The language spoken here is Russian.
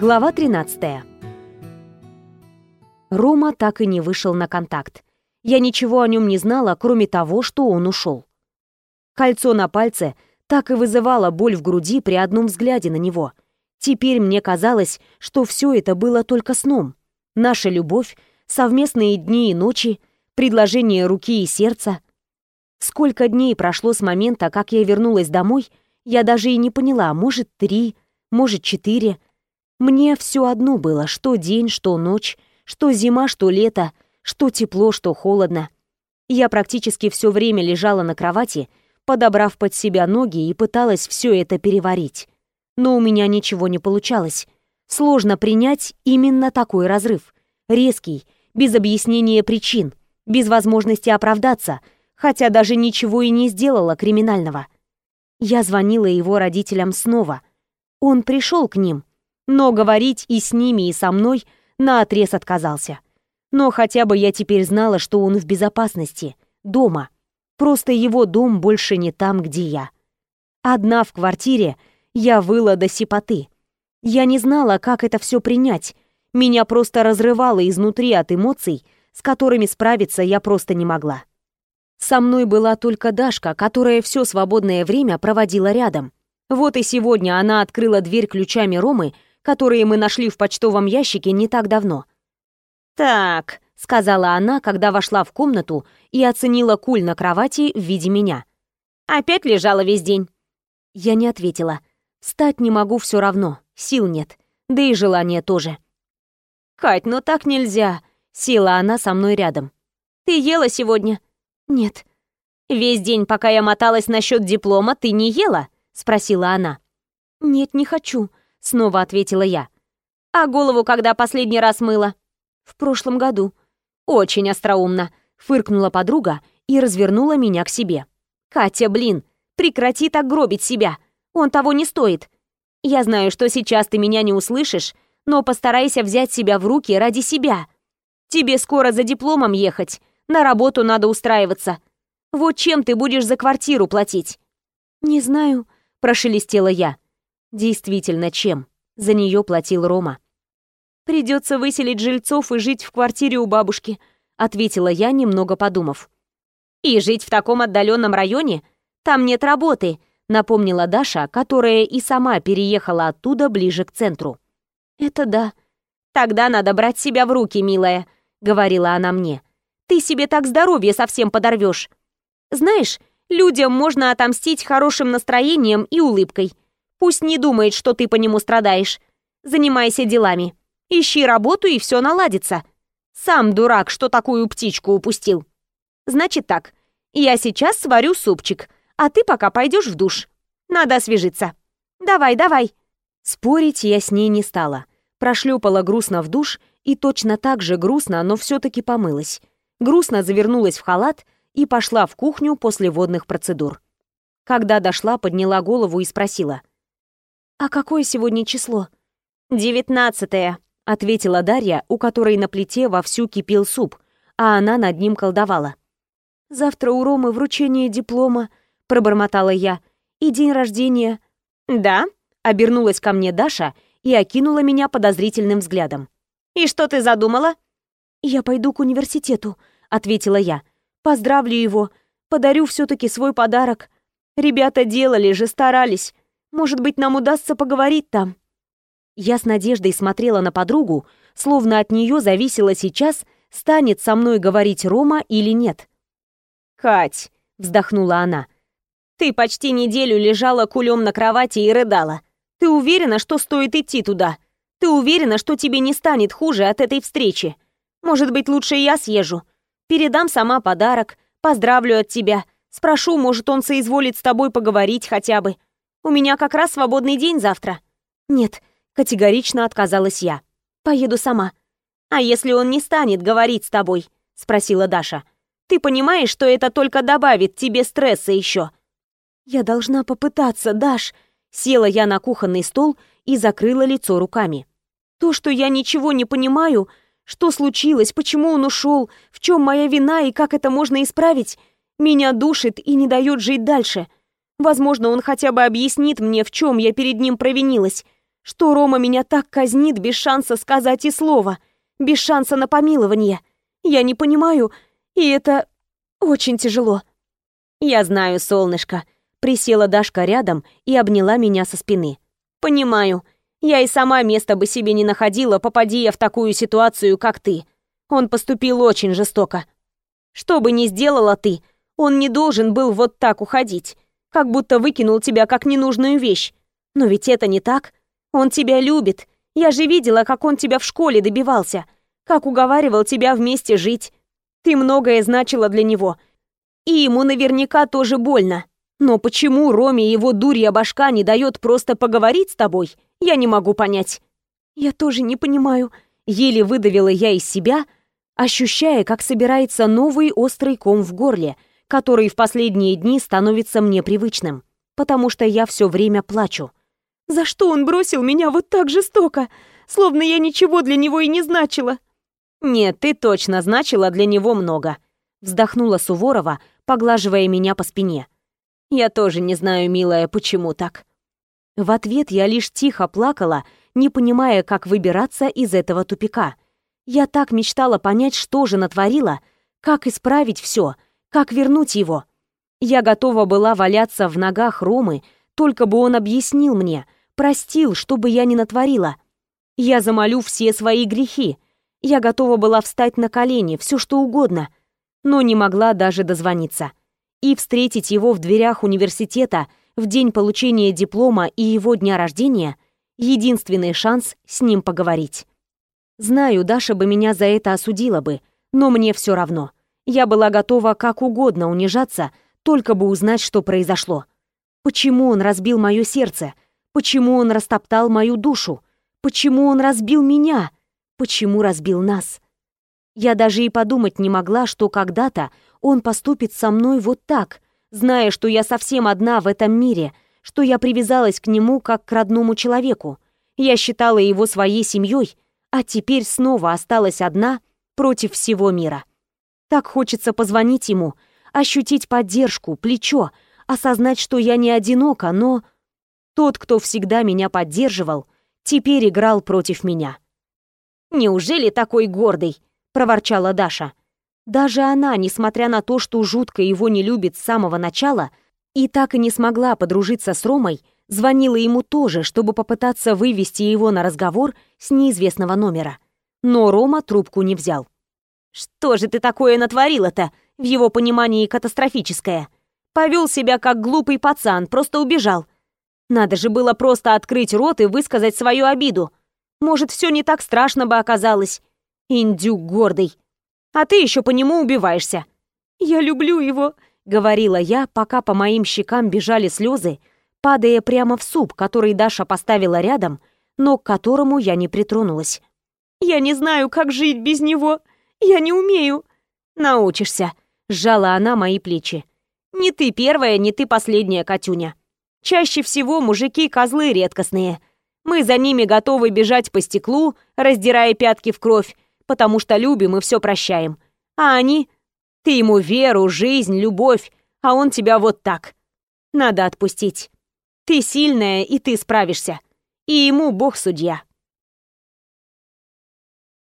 Глава 13. Рома так и не вышел на контакт. Я ничего о нем не знала, кроме того, что он ушел. Кольцо на пальце так и вызывало боль в груди при одном взгляде на него. Теперь мне казалось, что все это было только сном. Наша любовь, совместные дни и ночи, предложение руки и сердца. Сколько дней прошло с момента, как я вернулась домой, я даже и не поняла, может, три, может, четыре. Мне все одно было, что день, что ночь, что зима, что лето, что тепло, что холодно. Я практически все время лежала на кровати, подобрав под себя ноги и пыталась все это переварить. Но у меня ничего не получалось. Сложно принять именно такой разрыв. Резкий, без объяснения причин, без возможности оправдаться, хотя даже ничего и не сделала криминального. Я звонила его родителям снова. Он пришел к ним, но говорить и с ними, и со мной наотрез отказался. Но хотя бы я теперь знала, что он в безопасности, дома. Просто его дом больше не там, где я. Одна в квартире я выла до сипоты. Я не знала, как это все принять. Меня просто разрывало изнутри от эмоций, с которыми справиться я просто не могла. Со мной была только Дашка, которая все свободное время проводила рядом. Вот и сегодня она открыла дверь ключами Ромы, которые мы нашли в почтовом ящике не так давно. «Так», — сказала она, когда вошла в комнату и оценила куль на кровати в виде меня. «Опять лежала весь день?» Я не ответила. Встать не могу все равно, сил нет, да и желания тоже. «Кать, ну так нельзя», — села она со мной рядом. «Ты ела сегодня?» «Нет». «Весь день, пока я моталась насчет диплома, ты не ела?» — спросила она. «Нет, не хочу», — снова ответила я. «А голову когда последний раз мыла?» «В прошлом году». «Очень остроумно», — фыркнула подруга и развернула меня к себе. «Катя, блин, прекрати так гробить себя. Он того не стоит. Я знаю, что сейчас ты меня не услышишь, но постарайся взять себя в руки ради себя. Тебе скоро за дипломом ехать, на работу надо устраиваться. Вот чем ты будешь за квартиру платить?» «Не знаю», — прошелестела я. Действительно, чем? За нее платил Рома. «Придется выселить жильцов и жить в квартире у бабушки», ответила я, немного подумав. «И жить в таком отдаленном районе? Там нет работы», напомнила Даша, которая и сама переехала оттуда ближе к центру. «Это да». «Тогда надо брать себя в руки, милая», — говорила она мне. «Ты себе так здоровье совсем подорвешь. Знаешь, людям можно отомстить хорошим настроением и улыбкой. Пусть не думает, что ты по нему страдаешь. Занимайся делами. Ищи работу, и все наладится. Сам дурак, что такую птичку упустил. Значит так, я сейчас сварю супчик, а ты пока пойдешь в душ. Надо освежиться. Давай, давай. Спорить я с ней не стала. Прошлепала грустно в душ и точно так же грустно, но все-таки помылась. Грустно завернулась в халат и пошла в кухню после водных процедур. Когда дошла, подняла голову и спросила. «А какое сегодня число?» «Девятнадцатое», — ответила Дарья, у которой на плите вовсю кипел суп, а она над ним колдовала. «Завтра у Ромы вручение диплома», — пробормотала я, — «и день рождения». «Да?» — обернулась ко мне Даша и окинула меня подозрительным взглядом. «И что ты задумала?» «Я пойду к университету», — ответила я. «Поздравлю его, подарю все-таки свой подарок. Ребята делали же, старались. Может быть, нам удастся поговорить там?» Я с надеждой смотрела на подругу, словно от нее зависело сейчас, станет со мной говорить Рома или нет. «Кать», — вздохнула она, — «ты почти неделю лежала кулем на кровати и рыдала. Ты уверена, что стоит идти туда? Ты уверена, что тебе не станет хуже от этой встречи? Может быть, лучше я съезжу? Передам сама подарок, поздравлю от тебя, спрошу, может, он соизволит с тобой поговорить хотя бы. У меня как раз свободный день завтра». «Нет», — категорично отказалась я. «Поеду сама». «А если он не станет говорить с тобой?» — спросила Даша. «Ты понимаешь, что это только добавит тебе стресса еще?» «Я должна попытаться, Даш!» Села я на кухонный стол и закрыла лицо руками. «То, что я ничего не понимаю, что случилось, почему он ушел, в чем моя вина и как это можно исправить, меня душит и не дает жить дальше. Возможно, он хотя бы объяснит мне, в чем я перед ним провинилась. что Рома меня так казнит без шанса сказать и слова, без шанса на помилование. Я не понимаю, и это очень тяжело. Я знаю, солнышко. Присела Дашка рядом и обняла меня со спины. Понимаю. Я и сама места бы себе не находила, попади я в такую ситуацию, как ты. Он поступил очень жестоко. Что бы ни сделала ты, он не должен был вот так уходить, как будто выкинул тебя как ненужную вещь. Но ведь это не так. Он тебя любит. Я же видела, как он тебя в школе добивался, как уговаривал тебя вместе жить. Ты многое значила для него. И ему наверняка тоже больно. Но почему Роме его дурья башка не дает просто поговорить с тобой, я не могу понять. Я тоже не понимаю. Еле выдавила я из себя, ощущая, как собирается новый острый ком в горле, который в последние дни становится мне привычным, потому что я все время плачу. За что он бросил меня вот так жестоко, словно я ничего для него и не значила? Нет, ты точно значила для него много, вздохнула Суворова, поглаживая меня по спине. Я тоже не знаю, милая, почему так. В ответ я лишь тихо плакала, не понимая, как выбираться из этого тупика. Я так мечтала понять, что же натворила, как исправить все, как вернуть его. Я готова была валяться в ногах Ромы, только бы он объяснил мне, простил, что бы я ни натворила. Я замолю все свои грехи. Я готова была встать на колени, все что угодно, но не могла даже дозвониться и встретить его в дверях университета в день получения диплома и его дня рождения — единственный шанс с ним поговорить. Знаю, Даша бы меня за это осудила бы, но мне все равно. Я была готова как угодно унижаться, только бы узнать, что произошло. Почему он разбил мое сердце? Почему он растоптал мою душу? Почему он разбил меня? Почему разбил нас? Я даже и подумать не могла, что когда-то он поступит со мной вот так, зная, что я совсем одна в этом мире, что я привязалась к нему как к родному человеку. Я считала его своей семьей, а теперь снова осталась одна против всего мира. Так хочется позвонить ему, ощутить поддержку, плечо, осознать, что я не одинока, но... Тот, кто всегда меня поддерживал, теперь играл против меня. «Неужели такой гордый?» — проворчала Даша. Даже она, несмотря на то, что жутко его не любит с самого начала, и так и не смогла подружиться с Ромой, звонила ему тоже, чтобы попытаться вывести его на разговор с неизвестного номера. Но Рома трубку не взял. «Что же ты такое натворила-то?» В его понимании катастрофическое. Повел себя как глупый пацан, просто убежал. Надо же было просто открыть рот и высказать свою обиду. Может, все не так страшно бы оказалось. Индюк гордый а ты еще по нему убиваешься». «Я люблю его», — говорила я, пока по моим щекам бежали слезы, падая прямо в суп, который Даша поставила рядом, но к которому я не притронулась. «Я не знаю, как жить без него. Я не умею». «Научишься», — сжала она мои плечи. «Не ты первая, не ты последняя, Катюня. Чаще всего мужики козлы редкостные. Мы за ними готовы бежать по стеклу, раздирая пятки в кровь, потому что любим и все прощаем. А они... Ты ему веру, жизнь, любовь, а он тебя вот так. Надо отпустить. Ты сильная, и ты справишься. И ему Бог судья.